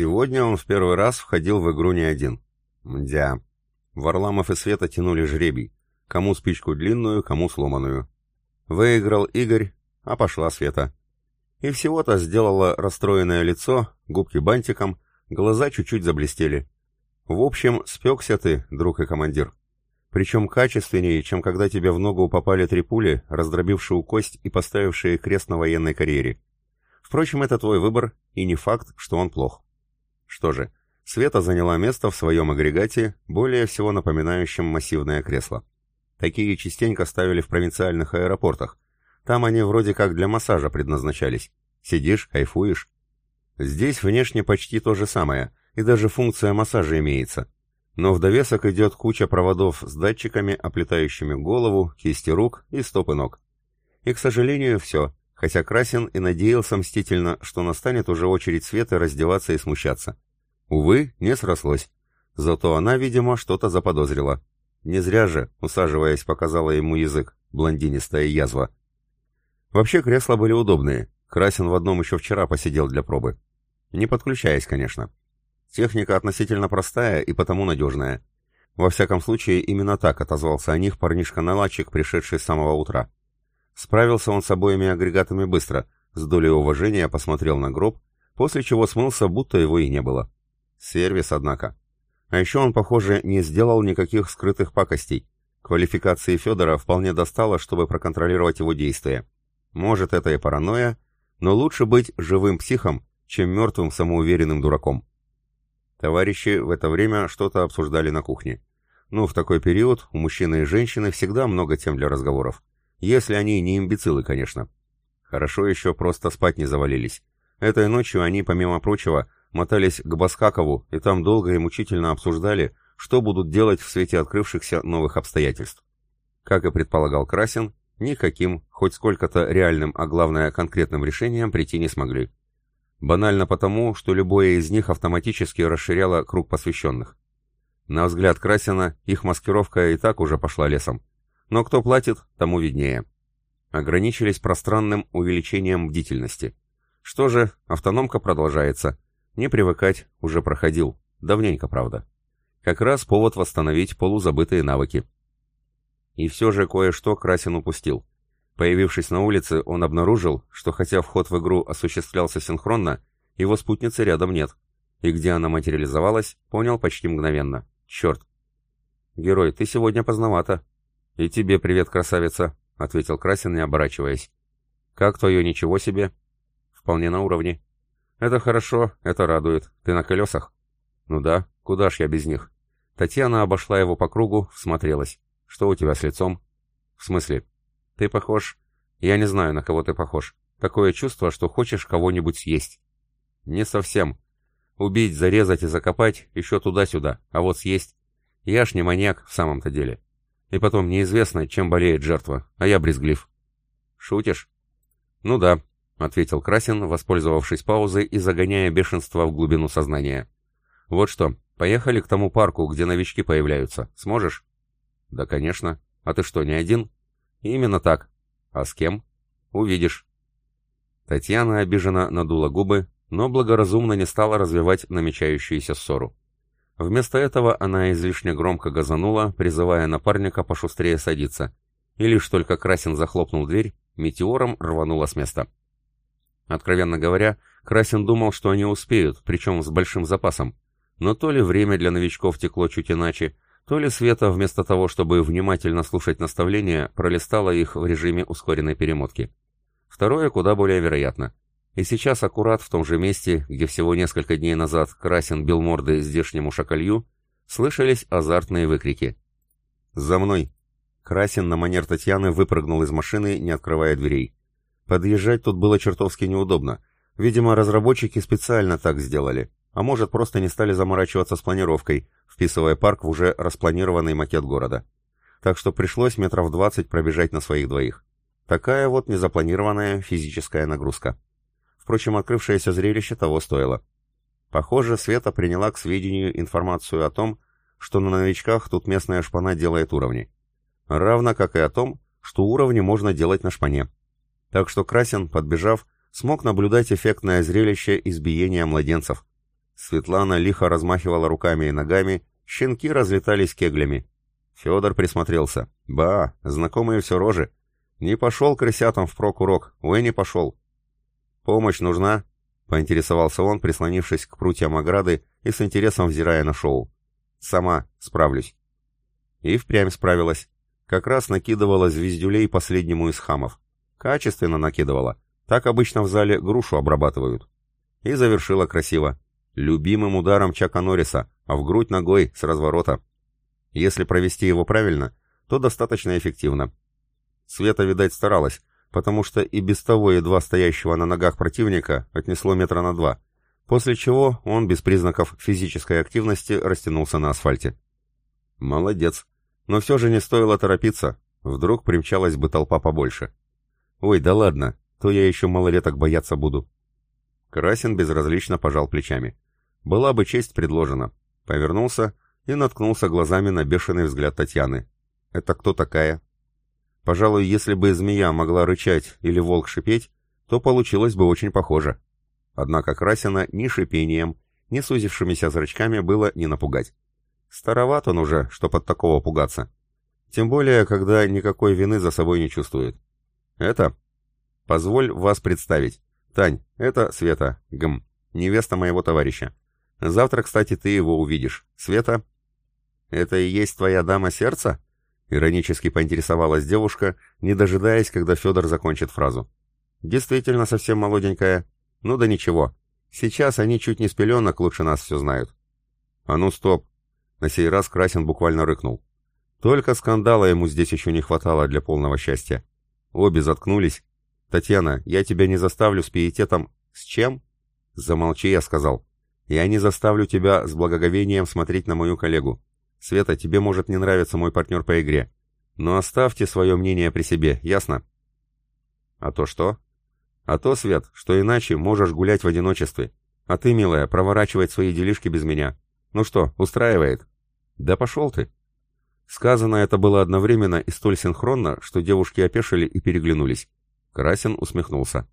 Сегодня он в первый раз входил в игру не один. Мдя. Варламов и Света тянули жребий. Кому спичку длинную, кому сломанную. Выиграл Игорь, а пошла Света. И всего-то сделала расстроенное лицо, губки бантиком, глаза чуть-чуть заблестели. В общем, спекся ты, друг и командир. Причем качественнее, чем когда тебе в ногу попали три пули, раздробившие кость и поставившие крест на военной карьере. Впрочем, это твой выбор, и не факт, что он плох. Что же, Света заняла место в своем агрегате, более всего напоминающем массивное кресло. Такие частенько ставили в провинциальных аэропортах. Там они вроде как для массажа предназначались. Сидишь, кайфуешь. Здесь внешне почти то же самое, и даже функция массажа имеется – но в довесок идет куча проводов с датчиками, оплетающими голову, кисти рук и стопы ног. И, к сожалению, все, хотя Красин и надеялся мстительно, что настанет уже очередь Светы раздеваться и смущаться. Увы, не срослось. Зато она, видимо, что-то заподозрила. Не зря же, усаживаясь, показала ему язык, блондинистая язва. Вообще кресла были удобные. Красин в одном еще вчера посидел для пробы. Не подключаясь, конечно. Техника относительно простая и потому надежная. Во всяком случае, именно так отозвался о них парнишка-наладчик, пришедший с самого утра. Справился он с обоими агрегатами быстро, с долей уважения посмотрел на гроб, после чего смылся, будто его и не было. Сервис, однако. А еще он, похоже, не сделал никаких скрытых пакостей. Квалификации Федора вполне достало, чтобы проконтролировать его действия. Может, это и паранойя, но лучше быть живым психом, чем мертвым самоуверенным дураком. Товарищи в это время что-то обсуждали на кухне. Ну, в такой период у мужчины и женщины всегда много тем для разговоров. Если они не имбецилы, конечно. Хорошо еще просто спать не завалились. Этой ночью они, помимо прочего, мотались к Баскакову и там долго и мучительно обсуждали, что будут делать в свете открывшихся новых обстоятельств. Как и предполагал Красин, никаким, хоть сколько-то реальным, а главное конкретным решением прийти не смогли. Банально потому, что любое из них автоматически расширяло круг посвященных. На взгляд Красина, их маскировка и так уже пошла лесом. Но кто платит, тому виднее. Ограничились пространным увеличением бдительности. Что же, автономка продолжается. Не привыкать, уже проходил. Давненько, правда. Как раз повод восстановить полузабытые навыки. И все же кое-что Красин упустил. Появившись на улице, он обнаружил, что хотя вход в игру осуществлялся синхронно, его спутницы рядом нет. И где она материализовалась, понял почти мгновенно. Черт. «Герой, ты сегодня поздновато». «И тебе привет, красавица», — ответил Красин, не оборачиваясь. «Как твое ничего себе?» «Вполне на уровне». «Это хорошо, это радует. Ты на колесах?» «Ну да, куда ж я без них?» Татьяна обошла его по кругу, всмотрелась. «Что у тебя с лицом?» «В смысле?» Ты похож... Я не знаю, на кого ты похож. Такое чувство, что хочешь кого-нибудь съесть. Не совсем. Убить, зарезать и закопать еще туда-сюда, а вот съесть. Я ж не маньяк в самом-то деле. И потом неизвестно, чем болеет жертва, а я брезглив. Шутишь? Ну да, ответил Красин, воспользовавшись паузой и загоняя бешенство в глубину сознания. Вот что, поехали к тому парку, где новички появляются. Сможешь? Да, конечно. А ты что, не один? Именно так. А с кем? Увидишь. Татьяна обиженно надула губы, но благоразумно не стала развивать намечающуюся ссору. Вместо этого она излишне громко газанула, призывая напарника пошустрее садиться. И лишь только Красин захлопнул дверь, метеором рванула с места. Откровенно говоря, Красин думал, что они успеют, причем с большим запасом. Но то ли время для новичков текло чуть иначе, то ли Света, вместо того, чтобы внимательно слушать наставления, пролистала их в режиме ускоренной перемотки. Второе куда более вероятно. И сейчас аккурат в том же месте, где всего несколько дней назад Красин бил морды здешнему шакалью, слышались азартные выкрики. «За мной!» Красин на манер Татьяны выпрыгнул из машины, не открывая дверей. Подъезжать тут было чертовски неудобно. Видимо, разработчики специально так сделали. А может, просто не стали заморачиваться с планировкой, вписывая парк в уже распланированный макет города. Так что пришлось метров двадцать пробежать на своих двоих. Такая вот незапланированная физическая нагрузка. Впрочем, открывшееся зрелище того стоило. Похоже, Света приняла к сведению информацию о том, что на новичках тут местная шпана делает уровни. Равно как и о том, что уровни можно делать на шпане. Так что Красин, подбежав, смог наблюдать эффектное зрелище избиения младенцев. Светлана лихо размахивала руками и ногами, щенки разлетались кеглями. Федор присмотрелся. Ба, знакомые все рожи. Не пошел крысятам впрок урок, не пошел. «Помощь нужна?» — поинтересовался он, прислонившись к прутьям ограды и с интересом взирая на шоу. «Сама справлюсь». И впрямь справилась. Как раз накидывала звездюлей последнему из хамов. Качественно накидывала. Так обычно в зале грушу обрабатывают. И завершила красиво. Любимым ударом Чака Норриса, а в грудь ногой с разворота. Если провести его правильно, то достаточно эффективно. Света, видать, старалась, потому что и без того едва стоящего на ногах противника отнесло метра на два, после чего он без признаков физической активности растянулся на асфальте. Молодец. Но все же не стоило торопиться, вдруг примчалась бы толпа побольше. Ой, да ладно, то я еще малолеток бояться буду. Красин безразлично пожал плечами. Была бы честь предложена. Повернулся и наткнулся глазами на бешеный взгляд Татьяны. «Это кто такая?» Пожалуй, если бы змея могла рычать или волк шипеть, то получилось бы очень похоже. Однако Красина ни шипением, ни сузившимися зрачками было не напугать. Староват он уже, чтоб от такого пугаться. Тем более, когда никакой вины за собой не чувствует. Это? Позволь вас представить. Тань, это Света, гм, невеста моего товарища. Завтра, кстати, ты его увидишь. Света? Это и есть твоя дама сердца? Иронически поинтересовалась девушка, не дожидаясь, когда Федор закончит фразу. «Действительно совсем молоденькая. Ну да ничего. Сейчас они чуть не с пеленок лучше нас все знают». «А ну стоп!» На сей раз Красин буквально рыкнул. Только скандала ему здесь еще не хватало для полного счастья. Обе заткнулись. «Татьяна, я тебя не заставлю с пиететом...» «С чем?» «Замолчи», я сказал. «Я не заставлю тебя с благоговением смотреть на мою коллегу. Света, тебе может не нравиться мой партнер по игре. Но оставьте свое мнение при себе, ясно? А то что? А то, Свет, что иначе можешь гулять в одиночестве. А ты, милая, проворачивать свои делишки без меня. Ну что, устраивает? Да пошел ты. Сказано это было одновременно и столь синхронно, что девушки опешили и переглянулись. Красин усмехнулся.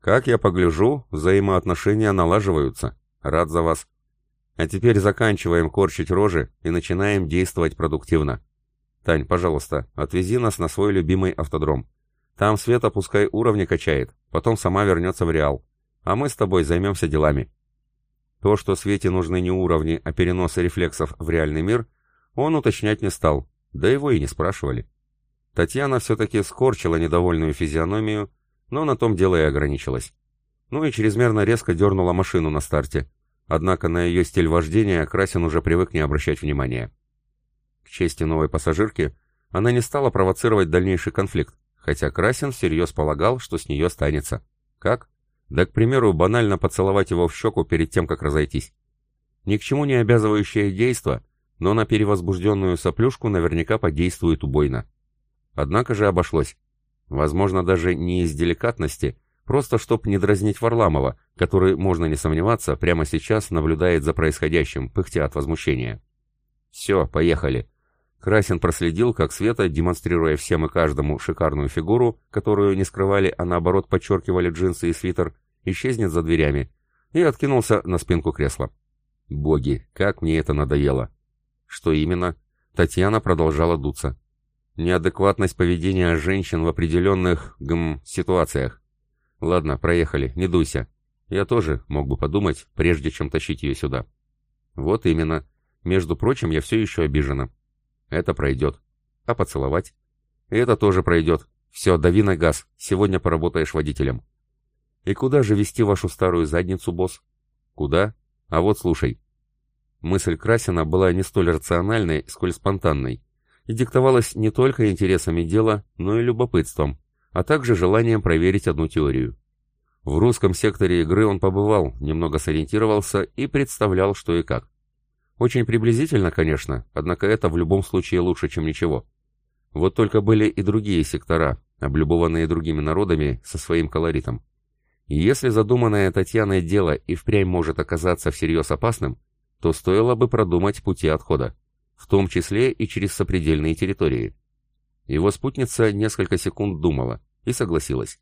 «Как я погляжу, взаимоотношения налаживаются. Рад за вас. А теперь заканчиваем корчить рожи и начинаем действовать продуктивно. Тань, пожалуйста, отвези нас на свой любимый автодром. Там Света пускай уровни качает, потом сама вернется в Реал. А мы с тобой займемся делами. То, что Свете нужны не уровни, а переносы рефлексов в реальный мир, он уточнять не стал, да его и не спрашивали. Татьяна все-таки скорчила недовольную физиономию, но на том дело и ограничилась. Ну и чрезмерно резко дернула машину на старте, Однако на ее стиль вождения Красин уже привык не обращать внимания. К чести новой пассажирки, она не стала провоцировать дальнейший конфликт, хотя Красин всерьез полагал, что с нее станется. Как? Да, к примеру, банально поцеловать его в щеку перед тем, как разойтись. Ни к чему не обязывающее действо, но на перевозбужденную соплюшку наверняка подействует убойно. Однако же обошлось. Возможно, даже не из деликатности, Просто чтоб не дразнить Варламова, который, можно не сомневаться, прямо сейчас наблюдает за происходящим, пыхтя от возмущения. «Все, поехали». Красин проследил, как Света, демонстрируя всем и каждому шикарную фигуру, которую не скрывали, а наоборот подчеркивали джинсы и свитер, исчезнет за дверями, и откинулся на спинку кресла. «Боги, как мне это надоело!» «Что именно?» Татьяна продолжала дуться. «Неадекватность поведения женщин в определенных, гм, ситуациях. Ладно, проехали, не дуйся. Я тоже мог бы подумать, прежде чем тащить ее сюда. Вот именно. Между прочим, я все еще обижена. Это пройдет. А поцеловать? Это тоже пройдет. Все, дави на газ. Сегодня поработаешь водителем. И куда же вести вашу старую задницу, босс? Куда? А вот слушай. Мысль Красина была не столь рациональной, сколь спонтанной, и диктовалась не только интересами дела, но и любопытством, а также желанием проверить одну теорию. В русском секторе игры он побывал, немного сориентировался и представлял, что и как. Очень приблизительно, конечно, однако это в любом случае лучше, чем ничего. Вот только были и другие сектора, облюбованные другими народами со своим колоритом. И если задуманное Татьяной дело и впрямь может оказаться всерьез опасным, то стоило бы продумать пути отхода, в том числе и через сопредельные территории. Его спутница несколько секунд думала и согласилась.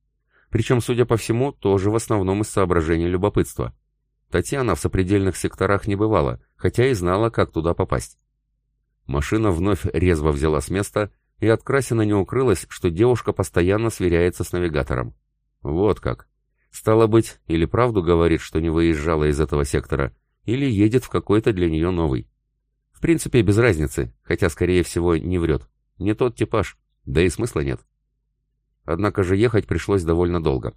Причем, судя по всему, тоже в основном из соображений любопытства. Татьяна в сопредельных секторах не бывала, хотя и знала, как туда попасть. Машина вновь резво взяла с места, и от Красина не укрылось, что девушка постоянно сверяется с навигатором. Вот как. Стало быть, или правду говорит, что не выезжала из этого сектора, или едет в какой-то для нее новый. В принципе, без разницы, хотя, скорее всего, не врет. Не тот типаж, да и смысла нет. Однако же ехать пришлось довольно долго.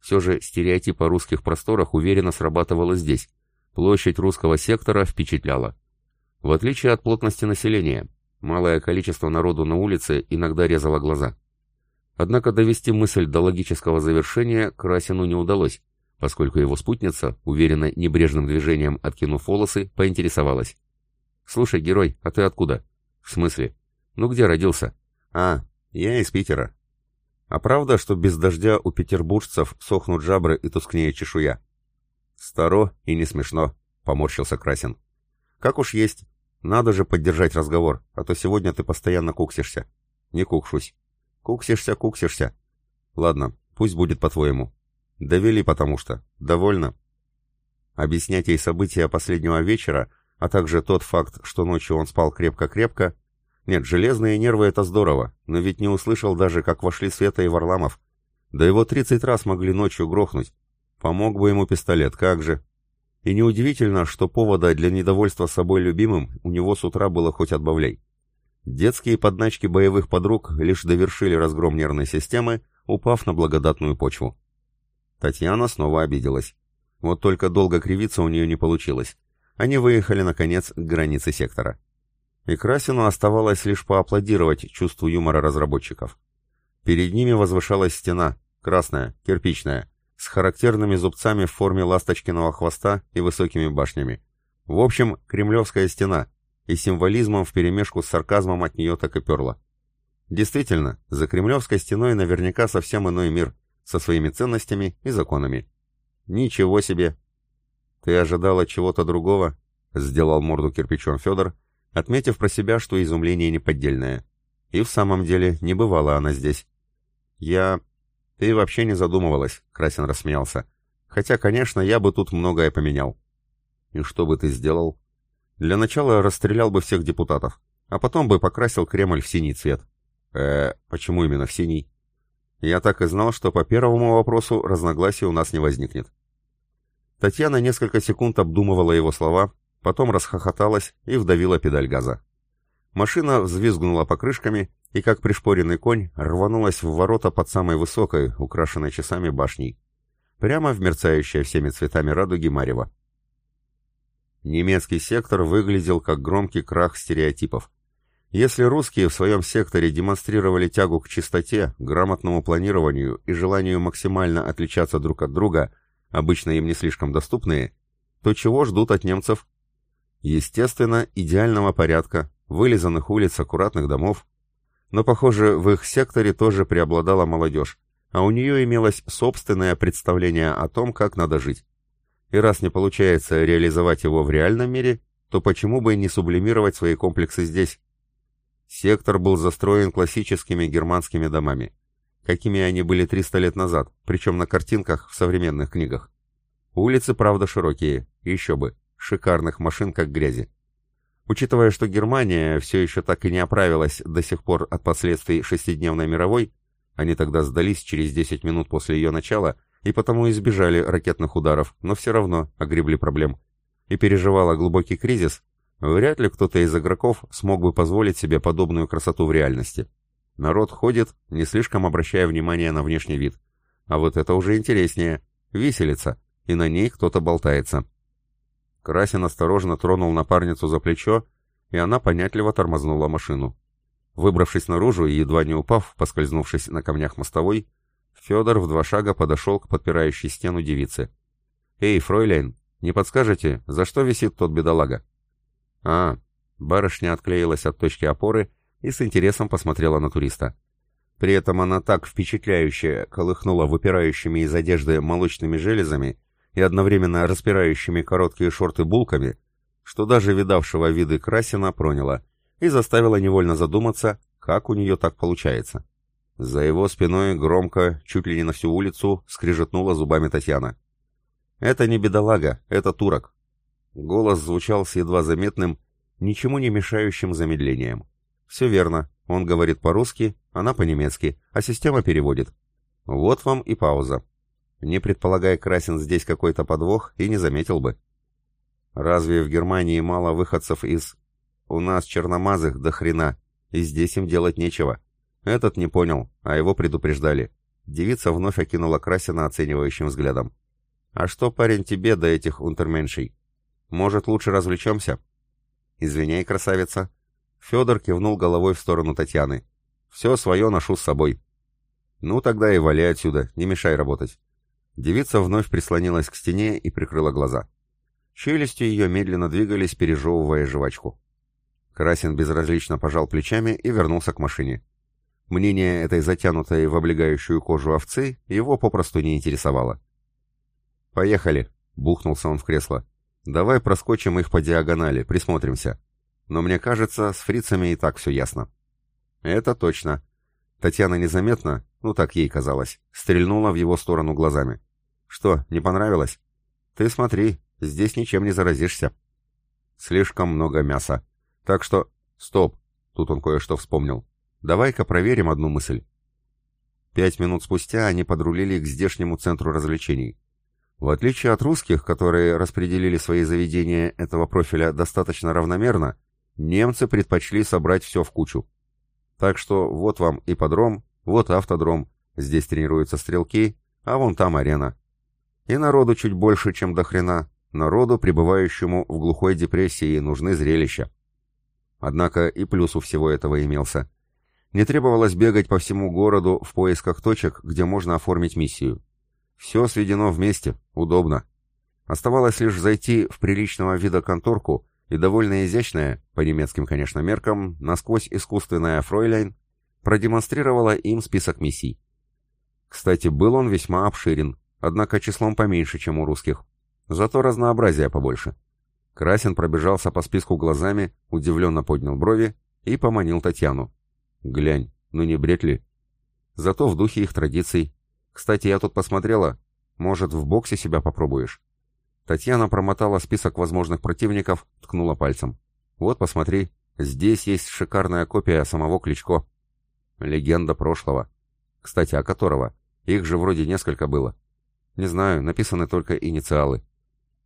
Все же стереотип о русских просторах уверенно срабатывало здесь. Площадь русского сектора впечатляла. В отличие от плотности населения, малое количество народу на улице иногда резало глаза. Однако довести мысль до логического завершения Красину не удалось, поскольку его спутница, уверенно небрежным движением откинув волосы, поинтересовалась. «Слушай, герой, а ты откуда?» «В смысле? Ну где родился?» «А, я из Питера». «А правда, что без дождя у петербуржцев сохнут жабры и тускнее чешуя?» «Старо и не смешно», — поморщился Красин. «Как уж есть. Надо же поддержать разговор, а то сегодня ты постоянно куксишься». «Не кукшусь». «Куксишься, куксишься». «Ладно, пусть будет по-твоему». «Довели, потому что. Довольно». Объяснять ей события последнего вечера, а также тот факт, что ночью он спал крепко-крепко, нет, железные нервы — это здорово, но ведь не услышал даже, как вошли Света и Варламов. Да его тридцать раз могли ночью грохнуть. Помог бы ему пистолет, как же. И неудивительно, что повода для недовольства собой любимым у него с утра было хоть отбавляй. Детские подначки боевых подруг лишь довершили разгром нервной системы, упав на благодатную почву. Татьяна снова обиделась. Вот только долго кривиться у нее не получилось. Они выехали, наконец, к границе сектора. И Красину оставалось лишь поаплодировать чувству юмора разработчиков. Перед ними возвышалась стена, красная, кирпичная, с характерными зубцами в форме ласточкиного хвоста и высокими башнями. В общем, кремлевская стена, и символизмом вперемешку с сарказмом от нее так и перло. Действительно, за кремлевской стеной наверняка совсем иной мир, со своими ценностями и законами. Ничего себе! Ты ожидала чего-то другого? Сделал морду кирпичом Федор, отметив про себя, что изумление неподдельное. И в самом деле не бывала она здесь. Я... «Ты вообще не задумывалась», — Красин рассмеялся. «Хотя, конечно, я бы тут многое поменял». «И что бы ты сделал?» «Для начала расстрелял бы всех депутатов, а потом бы покрасил Кремль в синий цвет». «Э, почему именно в синий?» «Я так и знал, что по первому вопросу разногласий у нас не возникнет». Татьяна несколько секунд обдумывала его слова, потом расхохоталась и вдавила педаль газа. Машина взвизгнула покрышками и, как пришпоренный конь, рванулась в ворота под самой высокой, украшенной часами башней. Прямо в мерцающее всеми цветами радуги Марева. Немецкий сектор выглядел как громкий крах стереотипов. Если русские в своем секторе демонстрировали тягу к чистоте, грамотному планированию и желанию максимально отличаться друг от друга, обычно им не слишком доступные, то чего ждут от немцев? Естественно, идеального порядка, вылизанных улиц, аккуратных домов, но, похоже, в их секторе тоже преобладала молодежь, а у нее имелось собственное представление о том, как надо жить. И раз не получается реализовать его в реальном мире, то почему бы не сублимировать свои комплексы здесь? Сектор был застроен классическими германскими домами, какими они были 300 лет назад, причем на картинках в современных книгах. Улицы, правда, широкие, еще бы, шикарных машин как грязи. Учитывая, что Германия все еще так и не оправилась до сих пор от последствий шестидневной мировой, они тогда сдались через 10 минут после ее начала и потому избежали ракетных ударов, но все равно огребли проблем. И переживала глубокий кризис, вряд ли кто-то из игроков смог бы позволить себе подобную красоту в реальности. Народ ходит, не слишком обращая внимание на внешний вид. А вот это уже интереснее. Виселица, и на ней кто-то болтается. Красин осторожно тронул напарницу за плечо, и она понятливо тормознула машину. Выбравшись наружу и едва не упав, поскользнувшись на камнях мостовой, Федор в два шага подошел к подпирающей стену девице. «Эй, фройляйн, не подскажете, за что висит тот бедолага?» «А...» Барышня отклеилась от точки опоры и с интересом посмотрела на туриста. При этом она так впечатляюще колыхнула выпирающими из одежды молочными железами, и одновременно распирающими короткие шорты булками, что даже видавшего виды Красина проняло и заставило невольно задуматься, как у нее так получается. За его спиной громко, чуть ли не на всю улицу, скрижетнула зубами Татьяна. Это не бедолага, это турок. Голос звучал с едва заметным, ничему не мешающим замедлением. Все верно, он говорит по-русски, она по-немецки, а система переводит. Вот вам и пауза. Не предполагая Красин здесь какой-то подвох, и не заметил бы. Разве в Германии мало выходцев из... У нас черномазых до хрена, и здесь им делать нечего. Этот не понял, а его предупреждали. Девица вновь окинула Красина оценивающим взглядом. «А что, парень, тебе до этих унтерменшей? Может, лучше развлечемся?» «Извиняй, красавица». Федор кивнул головой в сторону Татьяны. «Все свое ношу с собой». «Ну, тогда и валяй отсюда, не мешай работать». Девица вновь прислонилась к стене и прикрыла глаза. Челюсти ее медленно двигались, пережевывая жвачку. Красин безразлично пожал плечами и вернулся к машине. Мнение этой затянутой в облегающую кожу овцы его попросту не интересовало. «Поехали», — бухнулся он в кресло. «Давай проскочим их по диагонали, присмотримся. Но мне кажется, с фрицами и так все ясно». «Это точно». Татьяна незаметно, ну так ей казалось, стрельнула в его сторону глазами. «Что, не понравилось?» «Ты смотри, здесь ничем не заразишься». «Слишком много мяса. Так что...» «Стоп!» Тут он кое-что вспомнил. Давай-ка проверим одну мысль. Пять минут спустя они подрулили к здешнему центру развлечений. В отличие от русских, которые распределили свои заведения этого профиля достаточно равномерно, немцы предпочли собрать все в кучу. Так что вот вам ипподром, вот автодром, здесь тренируются стрелки, а вон там арена. И народу чуть больше, чем до хрена, народу, пребывающему в глухой депрессии, нужны зрелища. Однако и плюс у всего этого имелся. Не требовалось бегать по всему городу в поисках точек, где можно оформить миссию. Все сведено вместе, удобно. Оставалось лишь зайти в приличного вида конторку, и довольно изящная, по немецким, конечно, меркам, насквозь искусственная фройляйн, продемонстрировала им список миссий. Кстати, был он весьма обширен, однако числом поменьше, чем у русских. Зато разнообразия побольше. Красин пробежался по списку глазами, удивленно поднял брови и поманил Татьяну. Глянь, ну не бред ли? Зато в духе их традиций. Кстати, я тут посмотрела. Может, в боксе себя попробуешь? Татьяна промотала список возможных противников, ткнула пальцем. Вот, посмотри, здесь есть шикарная копия самого Кличко. Легенда прошлого. Кстати, а которого? Их же вроде несколько было. Не знаю, написаны только инициалы.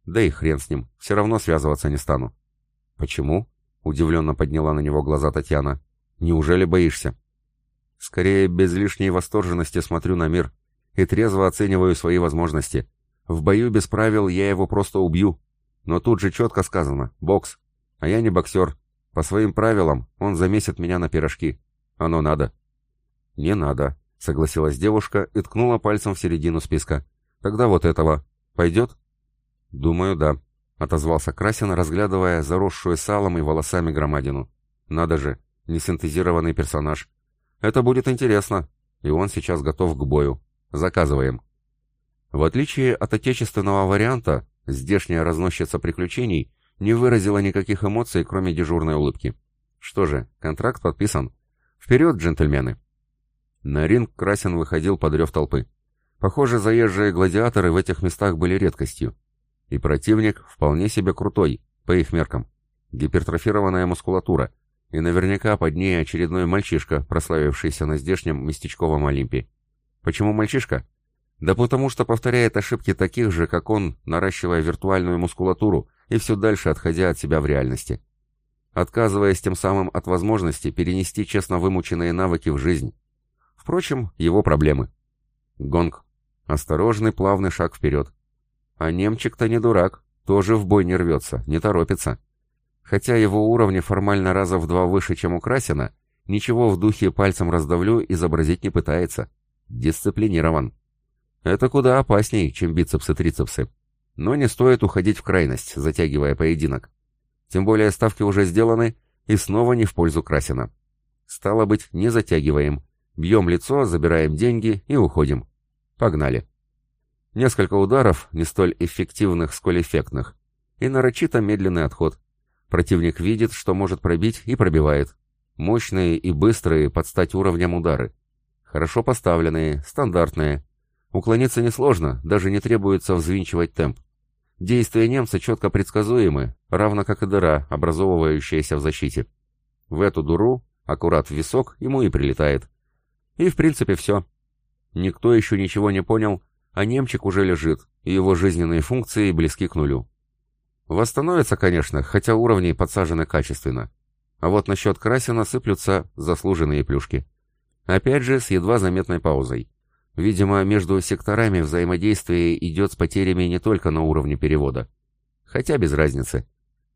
Да и хрен с ним, все равно связываться не стану. Почему? Удивленно подняла на него глаза Татьяна. Неужели боишься? Скорее, без лишней восторженности смотрю на мир и трезво оцениваю свои возможности. В бою без правил я его просто убью. Но тут же четко сказано «бокс». А я не боксер. По своим правилам он замесит меня на пирожки. Оно надо. «Не надо», — согласилась девушка и ткнула пальцем в середину списка. «Тогда вот этого. Пойдет?» «Думаю, да», — отозвался Красин, разглядывая заросшую салом и волосами громадину. «Надо же, несинтезированный персонаж. Это будет интересно, и он сейчас готов к бою. Заказываем. В отличие от отечественного варианта, здешняя разносчица приключений не выразила никаких эмоций, кроме дежурной улыбки. Что же, контракт подписан. Вперед, джентльмены! На ринг Красин выходил под рев толпы. Похоже, заезжие гладиаторы в этих местах были редкостью. И противник вполне себе крутой, по их меркам. Гипертрофированная мускулатура — и наверняка под ней очередной мальчишка, прославившийся на здешнем местечковом Олимпе. Почему мальчишка? Да потому что повторяет ошибки таких же, как он, наращивая виртуальную мускулатуру и все дальше отходя от себя в реальности. Отказываясь тем самым от возможности перенести честно вымученные навыки в жизнь. Впрочем, его проблемы. Гонг. Осторожный плавный шаг вперед. А немчик-то не дурак, тоже в бой не рвется, не торопится. Хотя его уровни формально раза в два выше, чем у Красина, ничего в духе пальцем раздавлю изобразить не пытается. Дисциплинирован. Это куда опасней, чем бицепсы-трицепсы. Но не стоит уходить в крайность, затягивая поединок. Тем более ставки уже сделаны и снова не в пользу Красина. Стало быть, не затягиваем. Бьем лицо, забираем деньги и уходим. Погнали. Несколько ударов, не столь эффективных, сколь эффектных. И нарочито медленный отход. Противник видит, что может пробить, и пробивает. Мощные и быстрые под стать уровням удары. Хорошо поставленные, стандартные. Уклониться несложно, даже не требуется взвинчивать темп. Действия немца четко предсказуемы, равно как и дыра, образовывающаяся в защите. В эту дуру, аккурат в висок, ему и прилетает. И в принципе все. Никто еще ничего не понял, а немчик уже лежит, и его жизненные функции близки к нулю. Восстановится, конечно, хотя уровни подсажены качественно. А вот насчет Красина сыплются заслуженные плюшки. Опять же, с едва заметной паузой. Видимо, между секторами взаимодействие идет с потерями не только на уровне перевода. Хотя без разницы.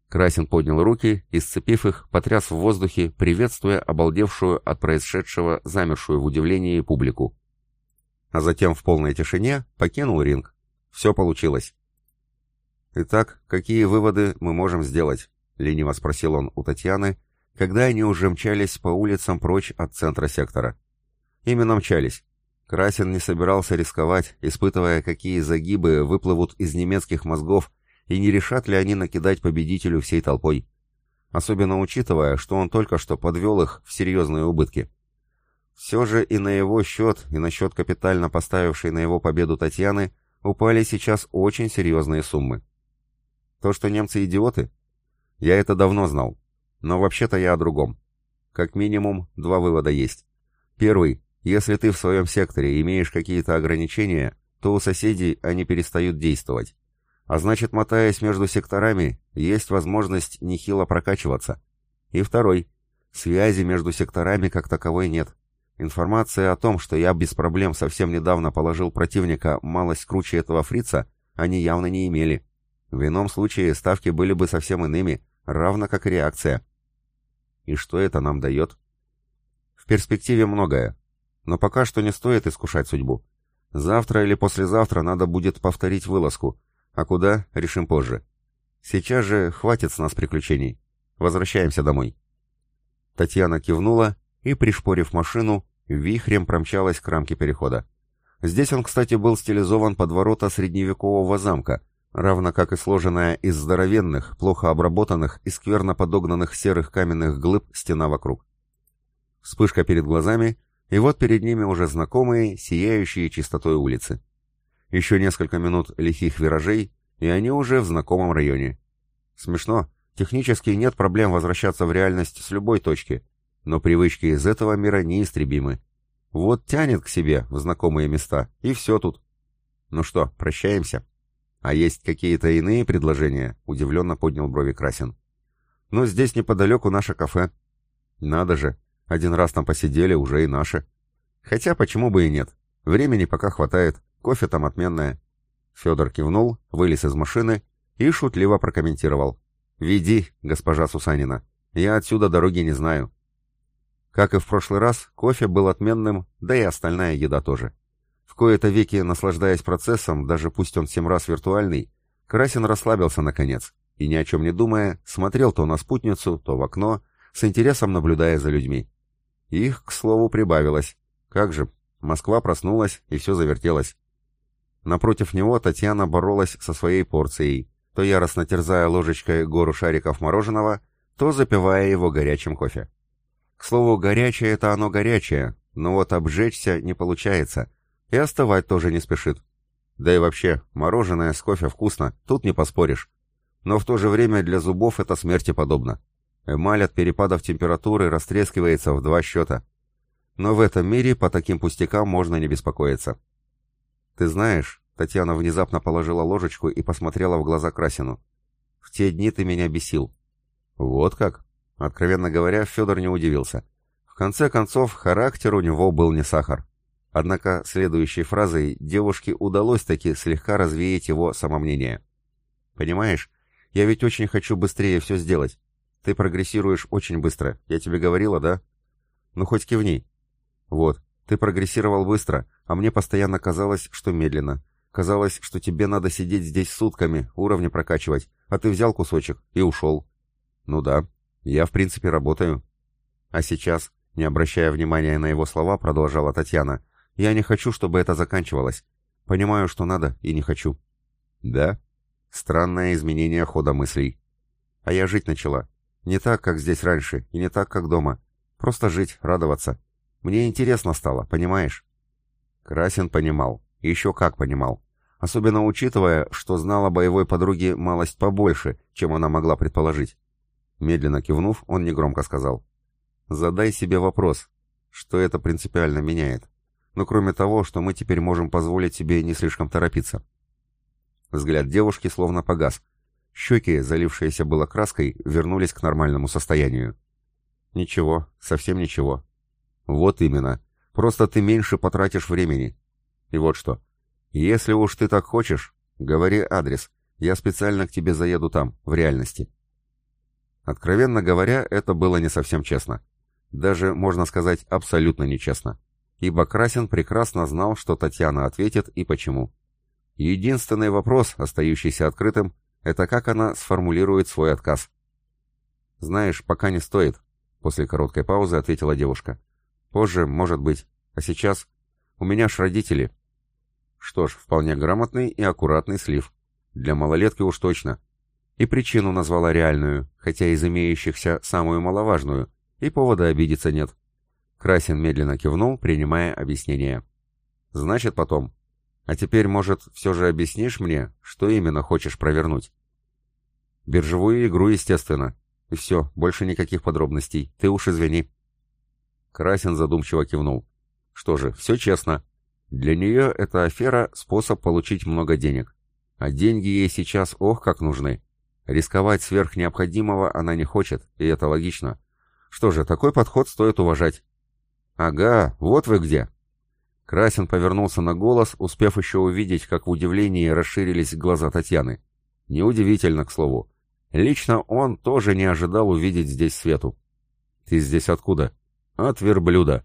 Красин поднял руки и, сцепив их, потряс в воздухе, приветствуя обалдевшую от происшедшего, замершую в удивлении публику. А затем в полной тишине покинул ринг. Все получилось. «Итак, какие выводы мы можем сделать?» — лениво спросил он у Татьяны, когда они уже мчались по улицам прочь от центра сектора. Именно мчались. Красин не собирался рисковать, испытывая, какие загибы выплывут из немецких мозгов и не решат ли они накидать победителю всей толпой. Особенно учитывая, что он только что подвел их в серьезные убытки. Все же и на его счет, и на счет капитально поставившей на его победу Татьяны упали сейчас очень серьезные суммы. То, что немцы идиоты? Я это давно знал. Но вообще-то я о другом. Как минимум, два вывода есть. Первый. Если ты в своем секторе имеешь какие-то ограничения, то у соседей они перестают действовать. А значит, мотаясь между секторами, есть возможность нехило прокачиваться. И второй. Связи между секторами как таковой нет. Информация о том, что я без проблем совсем недавно положил противника малость круче этого фрица, они явно не имели. В ином случае ставки были бы совсем иными, равно как и реакция. И что это нам дает? В перспективе многое. Но пока что не стоит искушать судьбу. Завтра или послезавтра надо будет повторить вылазку, а куда, решим позже. Сейчас же хватит с нас приключений. Возвращаемся домой. Татьяна кивнула и, пришпорив машину, вихрем промчалась к рамке перехода. Здесь он, кстати, был стилизован под ворота средневекового замка, равно как и сложенная из здоровенных, плохо обработанных и скверно подогнанных серых каменных глыб стена вокруг. Вспышка перед глазами, и вот перед ними уже знакомые, сияющие чистотой улицы. Еще несколько минут лихих виражей, и они уже в знакомом районе. Смешно, технически нет проблем возвращаться в реальность с любой точки, но привычки из этого мира неистребимы. Вот тянет к себе в знакомые места, и все тут. Ну что, прощаемся? «А есть какие-то иные предложения?» — удивленно поднял брови Красин. «Ну, здесь неподалеку наше кафе». «Надо же, один раз там посидели, уже и наше». «Хотя почему бы и нет? Времени пока хватает, кофе там отменное». Федор кивнул, вылез из машины и шутливо прокомментировал. «Веди, госпожа Сусанина, я отсюда дороги не знаю». Как и в прошлый раз, кофе был отменным, да и остальная еда тоже. В кои-то веки, наслаждаясь процессом, даже пусть он семь раз виртуальный, Красин расслабился наконец и, ни о чем не думая, смотрел то на спутницу, то в окно, с интересом наблюдая за людьми. Их, к слову, прибавилось. Как же, Москва проснулась, и все завертелось. Напротив него Татьяна боролась со своей порцией, то яростно терзая ложечкой гору шариков мороженого, то запивая его горячим кофе. К слову, горячее — это оно горячее, но вот обжечься не получается, и остывать тоже не спешит. Да и вообще, мороженое с кофе вкусно, тут не поспоришь. Но в то же время для зубов это смерти подобно. Эмаль от перепадов температуры растрескивается в два счета. Но в этом мире по таким пустякам можно не беспокоиться. «Ты знаешь...» — Татьяна внезапно положила ложечку и посмотрела в глаза Красину. «В те дни ты меня бесил». «Вот как?» Откровенно говоря, Федор не удивился. В конце концов, характер у него был не сахар. Однако следующей фразой девушке удалось таки слегка развеять его самомнение. «Понимаешь, я ведь очень хочу быстрее все сделать. Ты прогрессируешь очень быстро, я тебе говорила, да? Ну хоть кивни. Вот, ты прогрессировал быстро, а мне постоянно казалось, что медленно. Казалось, что тебе надо сидеть здесь сутками, уровни прокачивать, а ты взял кусочек и ушел. Ну да, я в принципе работаю. А сейчас, не обращая внимания на его слова, продолжала Татьяна, я не хочу, чтобы это заканчивалось. Понимаю, что надо, и не хочу. Да? Странное изменение хода мыслей. А я жить начала. Не так, как здесь раньше, и не так, как дома. Просто жить, радоваться. Мне интересно стало, понимаешь? Красин понимал. Еще как понимал. особенно учитывая, что знала боевой подруги малость побольше, чем она могла предположить. Медленно кивнув, он негромко сказал. «Задай себе вопрос, что это принципиально меняет. Но кроме того, что мы теперь можем позволить себе не слишком торопиться». Взгляд девушки словно погас. Щеки, залившиеся было краской, вернулись к нормальному состоянию. «Ничего, совсем ничего». «Вот именно. Просто ты меньше потратишь времени. И вот что. Если уж ты так хочешь, говори адрес. Я специально к тебе заеду там, в реальности». Откровенно говоря, это было не совсем честно. Даже, можно сказать, абсолютно нечестно. Ибо Красин прекрасно знал, что Татьяна ответит и почему. Единственный вопрос, остающийся открытым, это как она сформулирует свой отказ. «Знаешь, пока не стоит», — после короткой паузы ответила девушка. «Позже, может быть. А сейчас? У меня ж родители». Что ж, вполне грамотный и аккуратный слив. Для малолетки уж точно. И причину назвала реальную, хотя из имеющихся самую маловажную, и повода обидеться нет. Красин медленно кивнул, принимая объяснение. «Значит, потом. А теперь, может, все же объяснишь мне, что именно хочешь провернуть?» «Биржевую игру, естественно. И все, больше никаких подробностей. Ты уж извини». Красин задумчиво кивнул. «Что же, все честно. Для нее эта афера — способ получить много денег. А деньги ей сейчас ох как нужны. Рисковать сверх необходимого она не хочет, и это логично. Что же, такой подход стоит уважать. «Ага, вот вы где!» Красин повернулся на голос, успев еще увидеть, как в удивлении расширились глаза Татьяны. Неудивительно, к слову. Лично он тоже не ожидал увидеть здесь Свету. «Ты здесь откуда?» «От верблюда».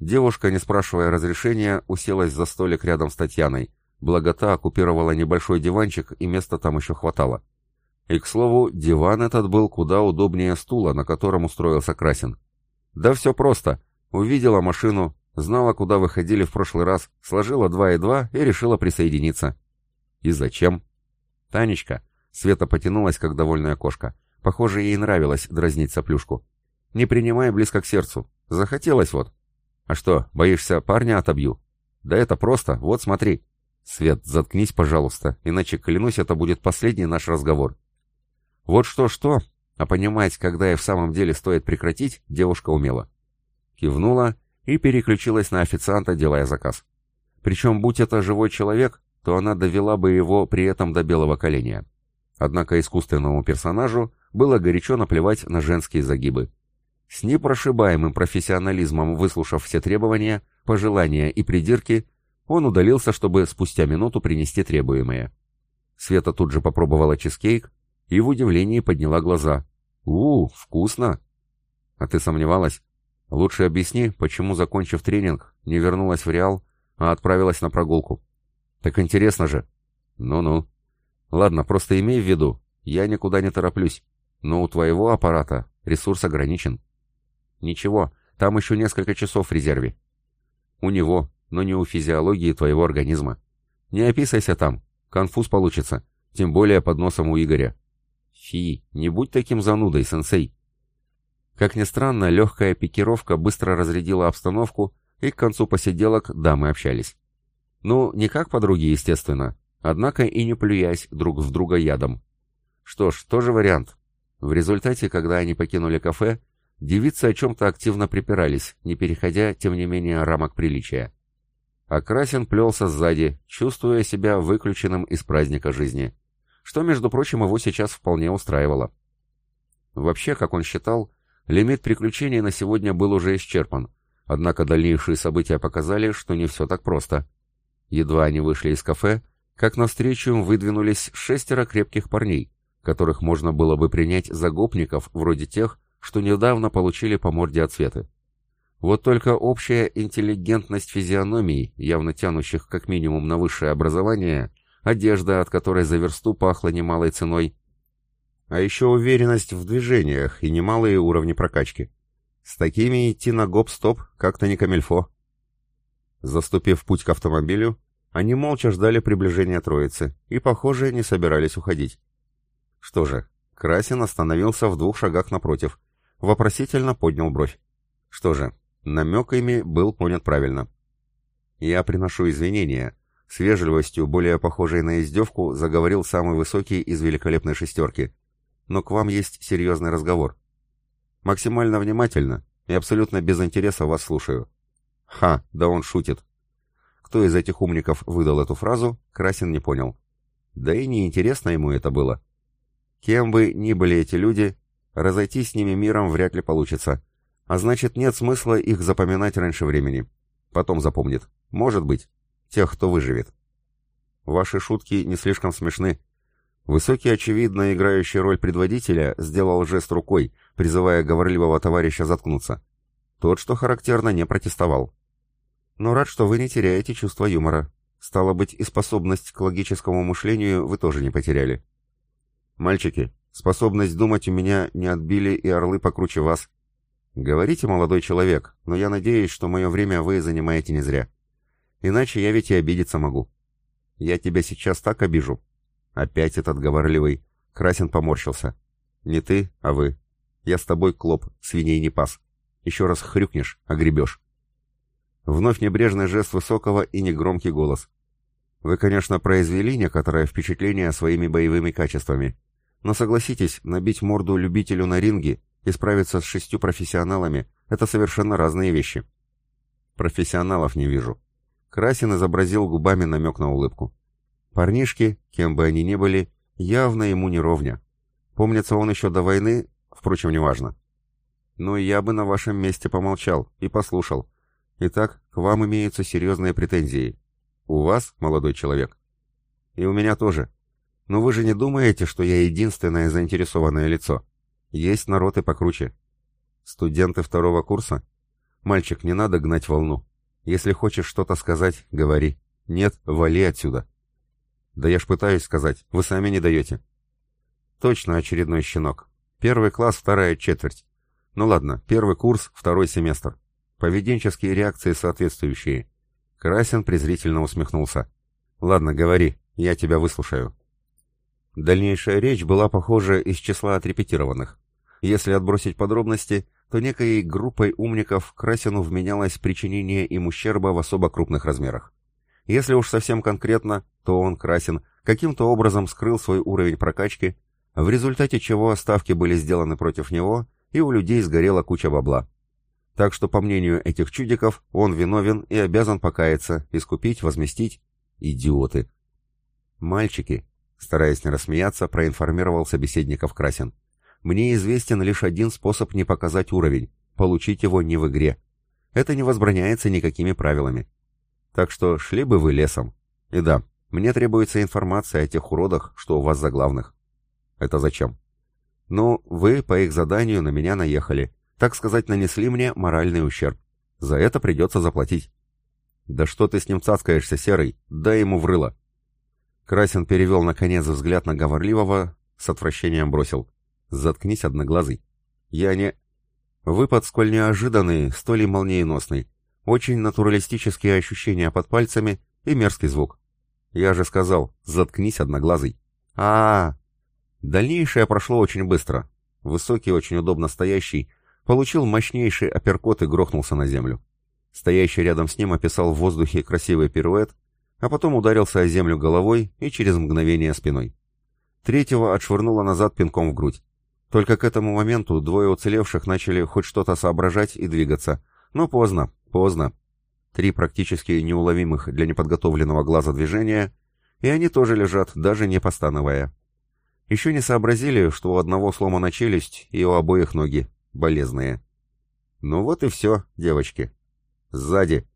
Девушка, не спрашивая разрешения, уселась за столик рядом с Татьяной. Благота оккупировала небольшой диванчик, и места там еще хватало. И, к слову, диван этот был куда удобнее стула, на котором устроился Красин. Да все просто. Увидела машину, знала, куда выходили в прошлый раз, сложила два и два и решила присоединиться. И зачем? Танечка. Света потянулась, как довольная кошка. Похоже, ей нравилось дразнить соплюшку. Не принимай близко к сердцу. Захотелось вот. А что, боишься, парня отобью? Да это просто, вот смотри. Свет, заткнись, пожалуйста, иначе, клянусь, это будет последний наш разговор. Вот что-что, а понимать, когда и в самом деле стоит прекратить, девушка умела. Кивнула и переключилась на официанта, делая заказ. Причем, будь это живой человек, то она довела бы его при этом до белого коленя. Однако искусственному персонажу было горячо наплевать на женские загибы. С непрошибаемым профессионализмом выслушав все требования, пожелания и придирки, он удалился, чтобы спустя минуту принести требуемое. Света тут же попробовала чизкейк, и в удивлении подняла глаза. «У, вкусно!» «А ты сомневалась? Лучше объясни, почему, закончив тренинг, не вернулась в Реал, а отправилась на прогулку. Так интересно же!» «Ну-ну. Ладно, просто имей в виду, я никуда не тороплюсь, но у твоего аппарата ресурс ограничен». «Ничего, там еще несколько часов в резерве». «У него, но не у физиологии твоего организма. Не описайся там, конфуз получится, тем более под носом у Игоря. Фи, не будь таким занудой, сенсей. Как ни странно, легкая пикировка быстро разрядила обстановку, и к концу посиделок дамы общались. Ну, не как подруги, естественно, однако и не плюясь друг в друга ядом. Что ж, тоже вариант. В результате, когда они покинули кафе, девицы о чем-то активно припирались, не переходя, тем не менее, рамок приличия. А Красин плелся сзади, чувствуя себя выключенным из праздника жизни что, между прочим, его сейчас вполне устраивало. Вообще, как он считал, лимит приключений на сегодня был уже исчерпан, однако дальнейшие события показали, что не все так просто. Едва они вышли из кафе, как навстречу им выдвинулись шестеро крепких парней, которых можно было бы принять за гопников, вроде тех, что недавно получили по морде от. Вот только общая интеллигентность физиономий, явно тянущих как минимум на высшее образование, одежда, от которой за версту пахло немалой ценой, а еще уверенность в движениях и немалые уровни прокачки. С такими идти на гоп-стоп как-то не камельфо. Заступив путь к автомобилю, они молча ждали приближения троицы и, похоже, не собирались уходить. Что же, Красин остановился в двух шагах напротив, вопросительно поднял бровь. Что же, намек ими был понят правильно. «Я приношу извинения», С вежливостью, более похожей на издевку, заговорил самый высокий из великолепной шестерки. «Но к вам есть серьезный разговор. Максимально внимательно и абсолютно без интереса вас слушаю». «Ха, да он шутит». Кто из этих умников выдал эту фразу, Красин не понял. Да и неинтересно ему это было. Кем бы ни были эти люди, разойтись с ними миром вряд ли получится. А значит, нет смысла их запоминать раньше времени. Потом запомнит. Может быть тех, кто выживет. Ваши шутки не слишком смешны. Высокий, очевидно, играющий роль предводителя, сделал жест рукой, призывая говорливого товарища заткнуться. Тот, что характерно, не протестовал. Но рад, что вы не теряете чувство юмора. Стало быть, и способность к логическому мышлению вы тоже не потеряли. Мальчики, способность думать у меня не отбили и орлы покруче вас. Говорите, молодой человек, но я надеюсь, что мое время вы занимаете не зря. Иначе я ведь и обидеться могу. Я тебя сейчас так обижу. Опять этот говорливый. Красин поморщился. Не ты, а вы. Я с тобой, Клоп, свиней не пас. Еще раз хрюкнешь, огребешь. Вновь небрежный жест высокого и негромкий голос. Вы, конечно, произвели некоторое впечатление своими боевыми качествами. Но согласитесь, набить морду любителю на ринге и справиться с шестью профессионалами — это совершенно разные вещи. Профессионалов не вижу. Красин изобразил губами намек на улыбку. Парнишки, кем бы они ни были, явно ему не ровня. Помнится, он еще до войны, впрочем, неважно. Но я бы на вашем месте помолчал и послушал. Итак, к вам имеются серьезные претензии. У вас, молодой человек? И у меня тоже. Но вы же не думаете, что я единственное заинтересованное лицо? Есть народ и покруче. Студенты второго курса? Мальчик, не надо гнать волну. Если хочешь что-то сказать, говори. Нет, вали отсюда. Да я ж пытаюсь сказать, вы сами не даете. Точно очередной щенок. Первый класс, вторая четверть. Ну ладно, первый курс, второй семестр. Поведенческие реакции соответствующие. Красин презрительно усмехнулся. Ладно, говори, я тебя выслушаю. Дальнейшая речь была, похоже, из числа отрепетированных. Если отбросить подробности, то некой группой умников Красину вменялось причинение им ущерба в особо крупных размерах. Если уж совсем конкретно, то он, Красин, каким-то образом скрыл свой уровень прокачки, в результате чего ставки были сделаны против него, и у людей сгорела куча бабла. Так что, по мнению этих чудиков, он виновен и обязан покаяться, искупить, возместить. Идиоты. Мальчики, стараясь не рассмеяться, проинформировал собеседников Красин. Мне известен лишь один способ не показать уровень — получить его не в игре. Это не возбраняется никакими правилами. Так что шли бы вы лесом. И да, мне требуется информация о тех уродах, что у вас за главных. Это зачем? Ну, вы по их заданию на меня наехали. Так сказать, нанесли мне моральный ущерб. За это придется заплатить. Да что ты с ним цацкаешься, Серый? Дай ему врыло. Красин перевел наконец взгляд на говорливого, с отвращением бросил. Заткнись, одноглазый. Я не... Выпад сколь неожиданный, столь и молниеносный. Очень натуралистические ощущения под пальцами и мерзкий звук. Я же сказал, заткнись, одноглазый. а а, -а. Дальнейшее прошло очень быстро. Высокий, очень удобно стоящий, получил мощнейший апперкот и грохнулся на землю. Стоящий рядом с ним описал в воздухе красивый пируэт, а потом ударился о землю головой и через мгновение спиной. Третьего отшвырнуло назад пинком в грудь. Только к этому моменту двое уцелевших начали хоть что-то соображать и двигаться. Но поздно, поздно. Три практически неуловимых для неподготовленного глаза движения, и они тоже лежат, даже не постановая. Еще не сообразили, что у одного сломана челюсть и у обоих ноги, болезные. Ну вот и все, девочки. Сзади.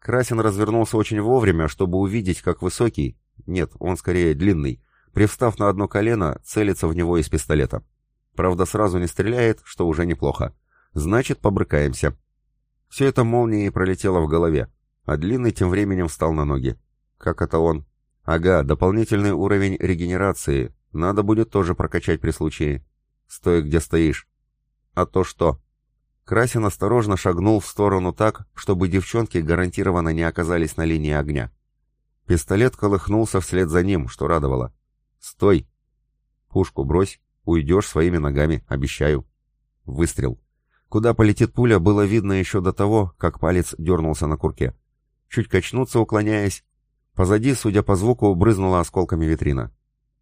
Красин развернулся очень вовремя, чтобы увидеть, как высокий, нет, он скорее длинный, привстав на одно колено, целится в него из пистолета. Правда, сразу не стреляет, что уже неплохо. Значит, побрыкаемся. Все это молнией пролетело в голове, а Длинный тем временем встал на ноги. Как это он? Ага, дополнительный уровень регенерации. Надо будет тоже прокачать при случае. Стой, где стоишь. А то что? Красин осторожно шагнул в сторону так, чтобы девчонки гарантированно не оказались на линии огня. Пистолет колыхнулся вслед за ним, что радовало. «Стой!» «Пушку брось!» Уйдешь своими ногами, обещаю. Выстрел. Куда полетит пуля, было видно еще до того, как палец дернулся на курке. Чуть качнуться, уклоняясь, Позади, судя по звуку, брызнула осколками витрина.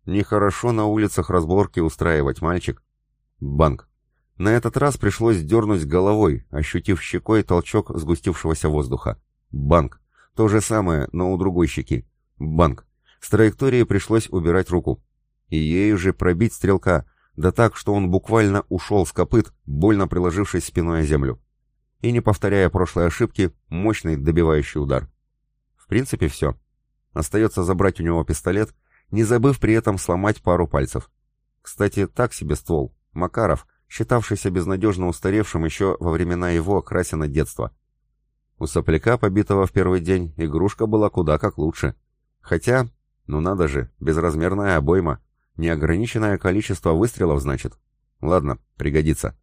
Нехорошо на улицах разборки устраивать, мальчик. Банк. На этот раз пришлось дернуть головой, ощутив щекой толчок сгустившегося воздуха. Банк. То же самое, но у другой щеки. Банк. С траектории пришлось убирать руку. И ею же пробить стрелка, да так, что он буквально ушел с копыт, больно приложившись спиной о землю. И не повторяя прошлой ошибки, мощный добивающий удар. В принципе, все. Остается забрать у него пистолет — не забыв при этом сломать пару пальцев. Кстати, так себе ствол. Макаров, считавшийся безнадежно устаревшим еще во времена его Красина детства. У сопляка, побитого в первый день, игрушка была куда как лучше. Хотя, ну надо же, безразмерная обойма. Неограниченное количество выстрелов, значит. Ладно, пригодится.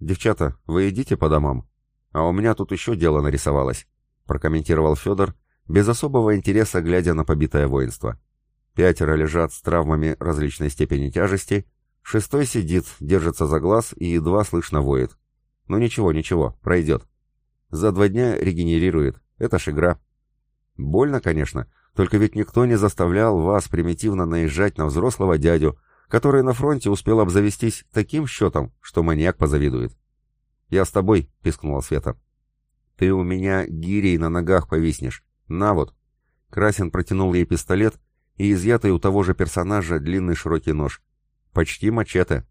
«Девчата, вы идите по домам. А у меня тут еще дело нарисовалось», прокомментировал Федор, без особого интереса глядя на побитое воинство. Пятеро лежат с травмами различной степени тяжести, шестой сидит, держится за глаз и едва слышно воет. Ну ничего, ничего, пройдет. За два дня регенерирует. Это ж игра. Больно, конечно, только ведь никто не заставлял вас примитивно наезжать на взрослого дядю, который на фронте успел обзавестись таким счетом, что маньяк позавидует. «Я с тобой», — пискнула Света. «Ты у меня гирей на ногах повиснешь. На вот». Красин протянул ей пистолет, и изъятый у того же персонажа длинный широкий нож. Почти мачете.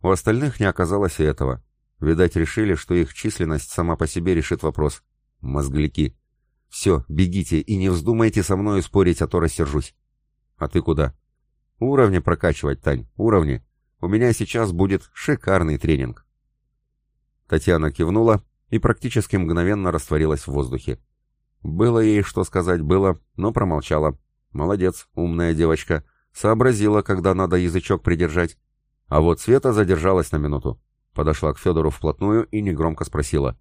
У остальных не оказалось и этого. Видать, решили, что их численность сама по себе решит вопрос. Мозгляки. Все, бегите и не вздумайте со мной спорить, а то рассержусь. А ты куда? Уровни прокачивать, Тань, уровни. У меня сейчас будет шикарный тренинг. Татьяна кивнула и практически мгновенно растворилась в воздухе. Было ей что сказать было, но промолчала. Молодец, умная девочка. Сообразила, когда надо язычок придержать. А вот Света задержалась на минуту. Подошла к Федору вплотную и негромко спросила.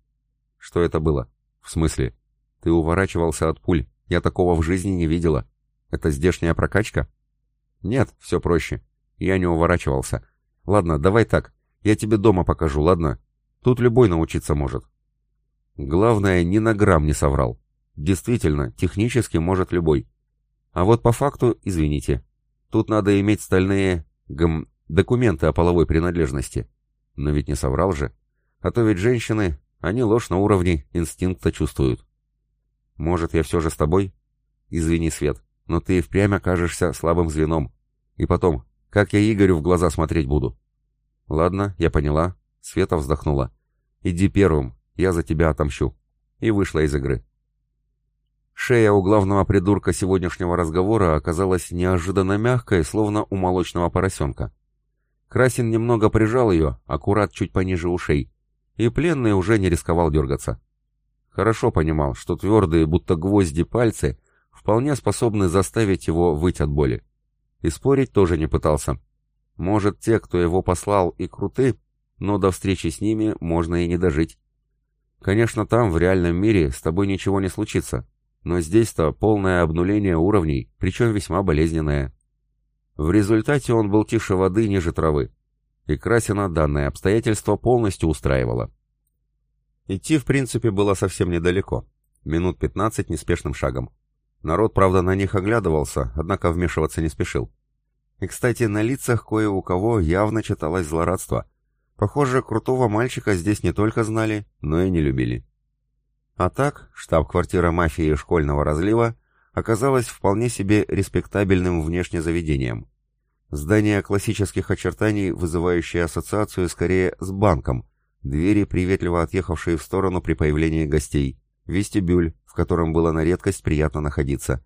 Что это было? В смысле? Ты уворачивался от пуль. Я такого в жизни не видела. Это здешняя прокачка? Нет, все проще. Я не уворачивался. Ладно, давай так. Я тебе дома покажу, ладно? Тут любой научиться может. Главное, ни на грамм не соврал. Действительно, технически может любой. А вот по факту, извините, тут надо иметь стальные, гм, документы о половой принадлежности. Но ведь не соврал же. А то ведь женщины, они ложь на уровне инстинкта чувствуют. Может, я все же с тобой? Извини, Свет, но ты впрямь окажешься слабым звеном. И потом, как я Игорю в глаза смотреть буду? Ладно, я поняла. Света вздохнула. Иди первым, я за тебя отомщу. И вышла из игры. Шея у главного придурка сегодняшнего разговора оказалась неожиданно мягкой, словно у молочного поросенка. Красин немного прижал ее, аккурат чуть пониже ушей, и пленный уже не рисковал дергаться. Хорошо понимал, что твердые, будто гвозди пальцы, вполне способны заставить его выть от боли. И спорить тоже не пытался. Может, те, кто его послал, и круты, но до встречи с ними можно и не дожить. Конечно, там, в реальном мире, с тобой ничего не случится, но здесь-то полное обнуление уровней, причем весьма болезненное. В результате он был тише воды ниже травы, и Красина данное обстоятельство полностью устраивало. Идти, в принципе, было совсем недалеко, минут 15 неспешным шагом. Народ, правда, на них оглядывался, однако вмешиваться не спешил. И, кстати, на лицах кое у кого явно читалось злорадство. Похоже, крутого мальчика здесь не только знали, но и не любили. А так, штаб-квартира мафии школьного разлива оказалась вполне себе респектабельным внешне заведением. Здание классических очертаний, вызывающее ассоциацию скорее с банком, двери, приветливо отъехавшие в сторону при появлении гостей, вестибюль, в котором было на редкость приятно находиться.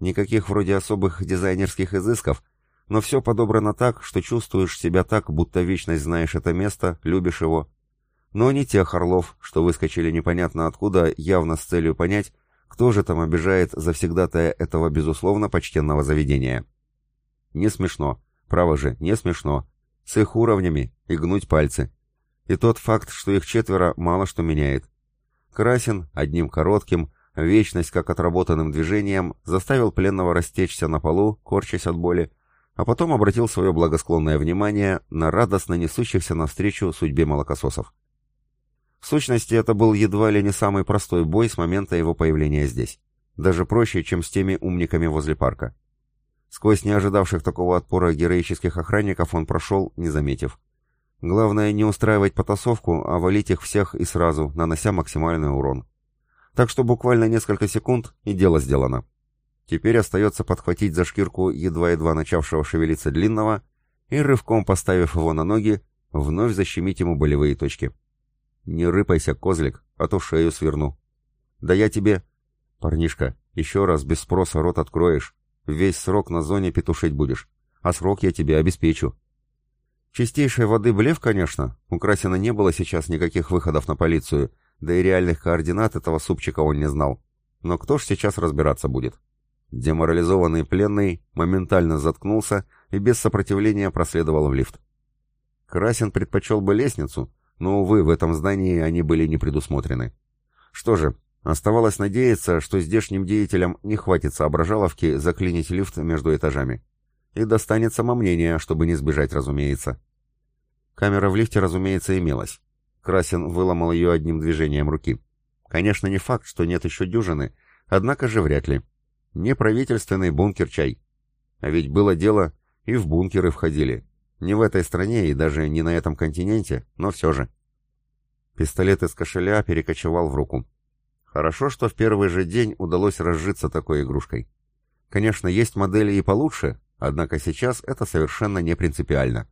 Никаких вроде особых дизайнерских изысков, но все подобрано так, что чувствуешь себя так, будто вечность знаешь это место, любишь его но не тех орлов, что выскочили непонятно откуда, явно с целью понять, кто же там обижает завсегдатая этого, безусловно, почтенного заведения. Не смешно. Право же, не смешно. С их уровнями и гнуть пальцы. И тот факт, что их четверо, мало что меняет. Красин одним коротким, вечность как отработанным движением, заставил пленного растечься на полу, корчась от боли, а потом обратил свое благосклонное внимание на радостно несущихся навстречу судьбе молокососов. В сущности, это был едва ли не самый простой бой с момента его появления здесь. Даже проще, чем с теми умниками возле парка. Сквозь не ожидавших такого отпора героических охранников он прошел, не заметив. Главное не устраивать потасовку, а валить их всех и сразу, нанося максимальный урон. Так что буквально несколько секунд, и дело сделано. Теперь остается подхватить за шкирку едва-едва начавшего шевелиться длинного и, рывком поставив его на ноги, вновь защемить ему болевые точки. «Не рыпайся, козлик, а то шею сверну». «Да я тебе...» «Парнишка, еще раз без спроса рот откроешь, весь срок на зоне петушить будешь, а срок я тебе обеспечу». Чистейшей воды блеф, конечно. У Красина не было сейчас никаких выходов на полицию, да и реальных координат этого супчика он не знал. Но кто ж сейчас разбираться будет? Деморализованный пленный моментально заткнулся и без сопротивления проследовал в лифт. Красин предпочел бы лестницу, но, увы, в этом здании они были не предусмотрены. Что же, оставалось надеяться, что здешним деятелям не хватит соображаловки заклинить лифт между этажами. И достанет самомнение, чтобы не сбежать, разумеется. Камера в лифте, разумеется, имелась. Красин выломал ее одним движением руки. Конечно, не факт, что нет еще дюжины, однако же вряд ли. Не правительственный бункер-чай. А ведь было дело, и в бункеры входили. Не в этой стране и даже не на этом континенте, но все же. Пистолет из кошеля перекочевал в руку. Хорошо, что в первый же день удалось разжиться такой игрушкой. Конечно, есть модели и получше, однако сейчас это совершенно не принципиально.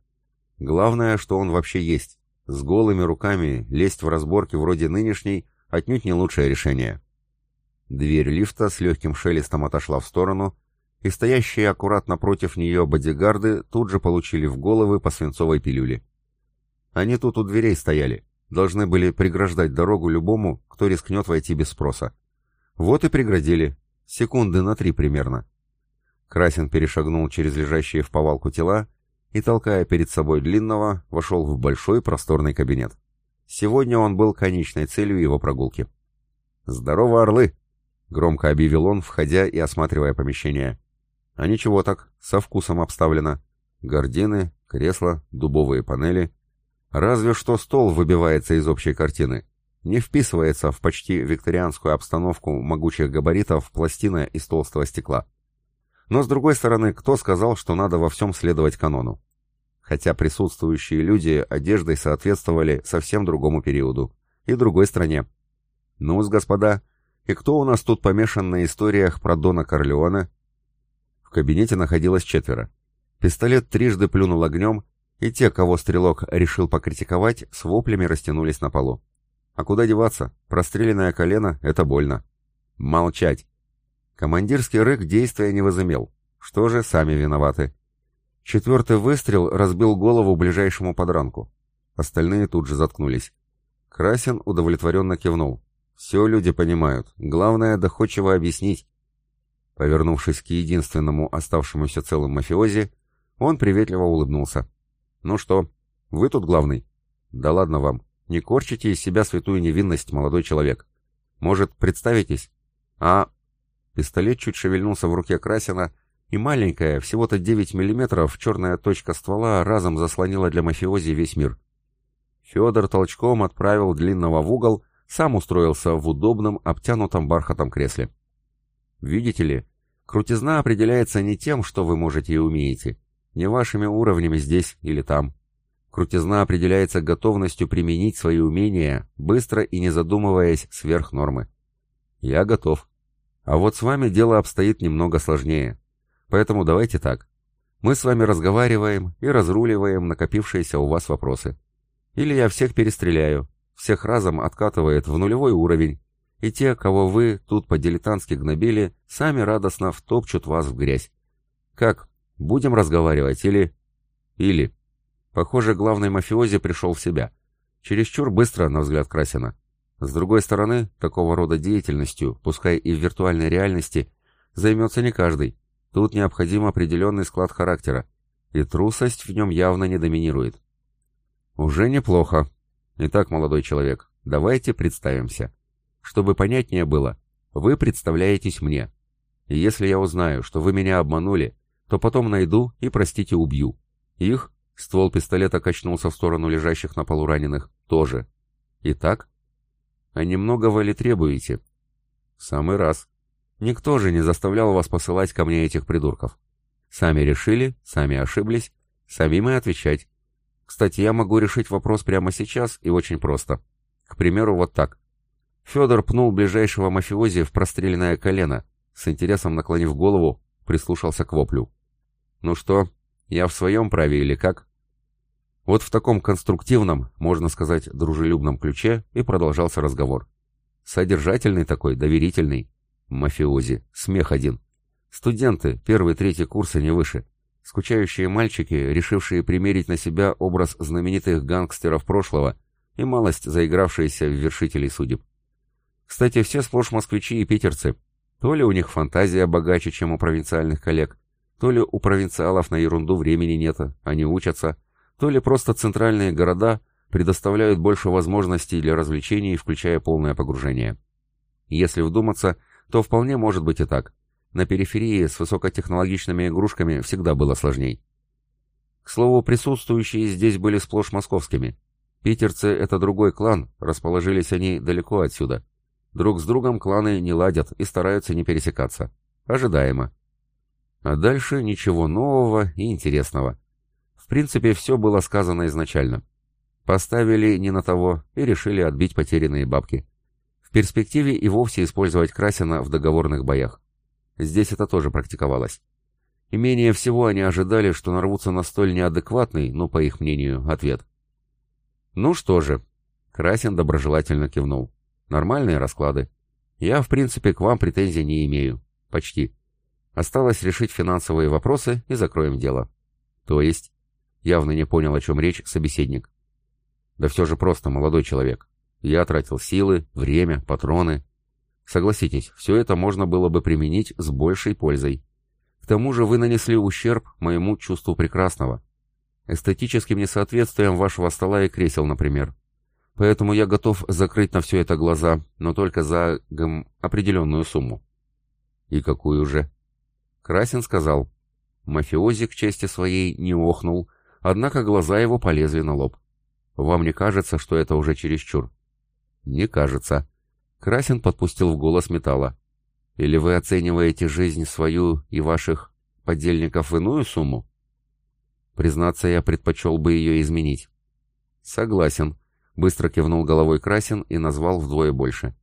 Главное, что он вообще есть. С голыми руками лезть в разборки вроде нынешней отнюдь не лучшее решение. Дверь лифта с легким шелестом отошла в сторону, и стоящие аккуратно против нее бодигарды тут же получили в головы по свинцовой пилюле. Они тут у дверей стояли, должны были преграждать дорогу любому, кто рискнет войти без спроса. Вот и преградили, секунды на три примерно. Красин перешагнул через лежащие в повалку тела и, толкая перед собой длинного, вошел в большой просторный кабинет. Сегодня он был конечной целью его прогулки. «Здорово, орлы!» — громко объявил он, входя и осматривая помещение. «А ничего так, со вкусом обставлено. Гардины, кресла, дубовые панели. Разве что стол выбивается из общей картины. Не вписывается в почти викторианскую обстановку могучих габаритов пластина из толстого стекла. Но, с другой стороны, кто сказал, что надо во всем следовать канону? Хотя присутствующие люди одеждой соответствовали совсем другому периоду и другой стране. Ну-с, господа, и кто у нас тут помешан на историях про Дона Корлеона? Кабинете находилось четверо. Пистолет трижды плюнул огнем, и те, кого стрелок решил покритиковать, с воплями растянулись на полу. А куда деваться? Простреленное колено — это больно. Молчать. Командирский рык действия не возымел. Что же, сами виноваты. Четвертый выстрел разбил голову ближайшему подранку. Остальные тут же заткнулись. Красин удовлетворенно кивнул. «Все люди понимают. Главное, доходчиво объяснить». Повернувшись к единственному оставшемуся целым мафиози, он приветливо улыбнулся. «Ну что, вы тут главный?» «Да ладно вам. Не корчите из себя святую невинность, молодой человек. Может, представитесь?» «А, Пистолет чуть шевельнулся в руке Красина, и маленькая, всего-то 9 миллиметров, черная точка ствола разом заслонила для мафиози весь мир. Федор толчком отправил длинного в угол, сам устроился в удобном, обтянутом бархатом кресле. Видите ли, крутизна определяется не тем, что вы можете и умеете, не вашими уровнями здесь или там. Крутизна определяется готовностью применить свои умения, быстро и не задумываясь сверх нормы. Я готов. А вот с вами дело обстоит немного сложнее. Поэтому давайте так. Мы с вами разговариваем и разруливаем накопившиеся у вас вопросы. Или я всех перестреляю, всех разом откатывает в нулевой уровень, и те, кого вы тут по-дилетантски гнобили, сами радостно втопчут вас в грязь. Как? Будем разговаривать или... Или... Похоже, главный мафиози пришел в себя. Чересчур быстро, на взгляд Красина. С другой стороны, такого рода деятельностью, пускай и в виртуальной реальности, займется не каждый. Тут необходим определенный склад характера, и трусость в нем явно не доминирует. Уже неплохо. Итак, молодой человек, давайте представимся. Чтобы понятнее было, вы представляетесь мне. И если я узнаю, что вы меня обманули, то потом найду и, простите, убью. Их, ствол пистолета качнулся в сторону лежащих на полу раненых, тоже. Итак, а немногого ли требуете? В самый раз. Никто же не заставлял вас посылать ко мне этих придурков. Сами решили, сами ошиблись, самим и отвечать. Кстати, я могу решить вопрос прямо сейчас и очень просто. К примеру, вот так. Федор пнул ближайшего мафиози в простреленное колено, с интересом наклонив голову, прислушался к воплю. «Ну что, я в своем праве или как?» Вот в таком конструктивном, можно сказать, дружелюбном ключе и продолжался разговор. Содержательный такой, доверительный. Мафиози, смех один. Студенты, первый, третий курсы не выше. Скучающие мальчики, решившие примерить на себя образ знаменитых гангстеров прошлого и малость заигравшиеся в вершителей судеб. Кстати, все сплошь москвичи и питерцы. То ли у них фантазия богаче, чем у провинциальных коллег, то ли у провинциалов на ерунду времени нет, они учатся, то ли просто центральные города предоставляют больше возможностей для развлечений, включая полное погружение. Если вдуматься, то вполне может быть и так. На периферии с высокотехнологичными игрушками всегда было сложней. К слову, присутствующие здесь были сплошь московскими. Питерцы — это другой клан, расположились они далеко отсюда. Друг с другом кланы не ладят и стараются не пересекаться. Ожидаемо. А дальше ничего нового и интересного. В принципе, все было сказано изначально. Поставили не на того и решили отбить потерянные бабки. В перспективе и вовсе использовать Красина в договорных боях. Здесь это тоже практиковалось. И менее всего они ожидали, что нарвутся на столь неадекватный, ну, по их мнению, ответ. «Ну что же», — Красин доброжелательно кивнул. «Нормальные расклады. Я, в принципе, к вам претензий не имею. Почти. Осталось решить финансовые вопросы и закроем дело». «То есть?» Явно не понял, о чем речь собеседник. Да все же просто, молодой человек. Я тратил силы, время, патроны. Согласитесь, все это можно было бы применить с большей пользой. К тому же вы нанесли ущерб моему чувству прекрасного. Эстетическим несоответствием вашего стола и кресел, например. Поэтому я готов закрыть на все это глаза, но только за гм, определенную сумму. И какую же? Красин сказал. Мафиози к чести своей не охнул, Однако глаза его полезли на лоб. «Вам не кажется, что это уже чересчур?» «Не кажется». Красин подпустил в голос металла. «Или вы оцениваете жизнь свою и ваших подельников в иную сумму?» «Признаться, я предпочел бы ее изменить». «Согласен», — быстро кивнул головой Красин и назвал вдвое больше.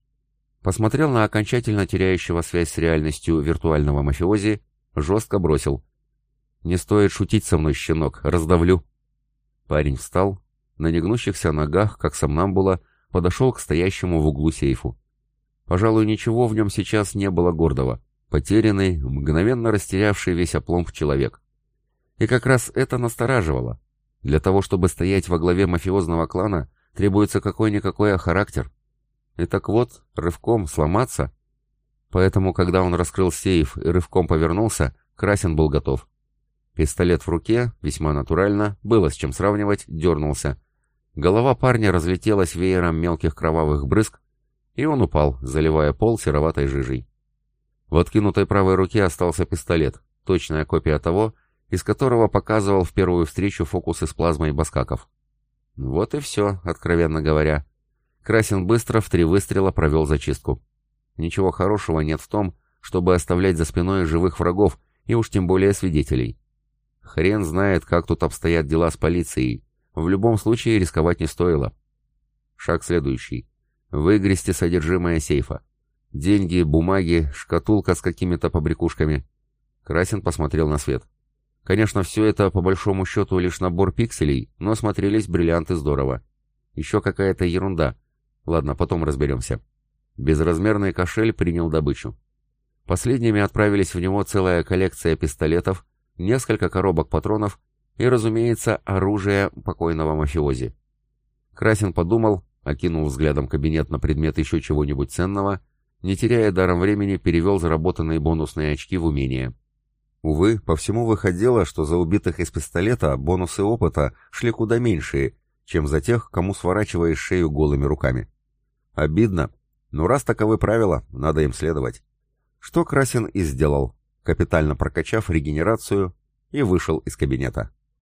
Посмотрел на окончательно теряющего связь с реальностью виртуального мафиози, жестко бросил. «Не стоит шутить со мной, щенок, раздавлю». Парень встал, на негнущихся ногах, как сам нам было, подошел к стоящему в углу сейфу. Пожалуй, ничего в нем сейчас не было гордого. Потерянный, мгновенно растерявший весь опломб человек. И как раз это настораживало. Для того, чтобы стоять во главе мафиозного клана, требуется какой-никакой характер. И так вот, рывком сломаться. Поэтому, когда он раскрыл сейф и рывком повернулся, Красин был готов. Пистолет в руке, весьма натурально, было с чем сравнивать, дернулся. Голова парня разлетелась веером мелких кровавых брызг, и он упал, заливая пол сероватой жижей. В откинутой правой руке остался пистолет, точная копия того, из которого показывал в первую встречу фокусы с плазмой Баскаков. Вот и все, откровенно говоря. Красин быстро в три выстрела провел зачистку. Ничего хорошего нет в том, чтобы оставлять за спиной живых врагов и уж тем более свидетелей. Хрен знает, как тут обстоят дела с полицией. В любом случае рисковать не стоило. Шаг следующий. Выгрести содержимое сейфа. Деньги, бумаги, шкатулка с какими-то побрякушками. Красин посмотрел на свет. Конечно, все это по большому счету лишь набор пикселей, но смотрелись бриллианты здорово. Еще какая-то ерунда. Ладно, потом разберемся. Безразмерный кошель принял добычу. Последними отправились в него целая коллекция пистолетов, несколько коробок патронов и, разумеется, оружие покойного мафиози. Красин подумал, окинул взглядом кабинет на предмет еще чего-нибудь ценного, не теряя даром времени, перевел заработанные бонусные очки в умение. Увы, по всему выходило, что за убитых из пистолета бонусы опыта шли куда меньшие, чем за тех, кому сворачиваешь шею голыми руками. Обидно, но раз таковы правила, надо им следовать. Что Красин и сделал капитально прокачав регенерацию, и вышел из кабинета.